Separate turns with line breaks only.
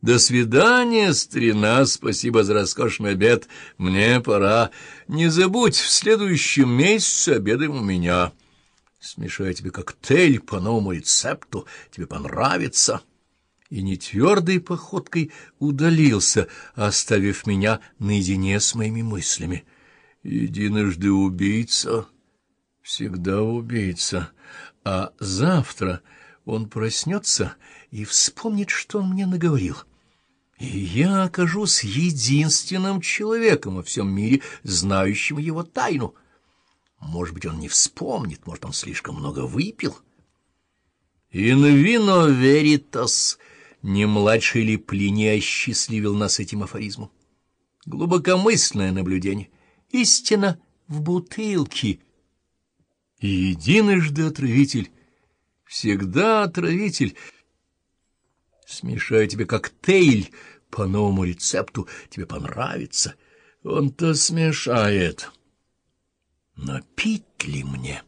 До свидания, старина, спасибо за роскошный обед. Мне пора. Не забудь, в следующем месяце обедаем у меня. Смешаю тебе коктейль по новому рецепту, тебе понравится. И нетвердой походкой удалился, оставив меня наедине с моими мыслями. Единожды убийца, всегда убийца, а завтра он проснется и вспомнит, что он мне наговорил. И я окажусь единственным человеком во всем мире, знающим его тайну. Может быть, он не вспомнит, может, он слишком много выпил. «In vino veritas» не младший ли Плиний осчастливил нас этим афоризмом? Глубокомысленное наблюдение. Истина в бутылке. Единожды отравитель, всегда отравитель. Смешаю тебе коктейль по новому рецепту, тебе понравится. Он-то смешает. Но пить ли мне?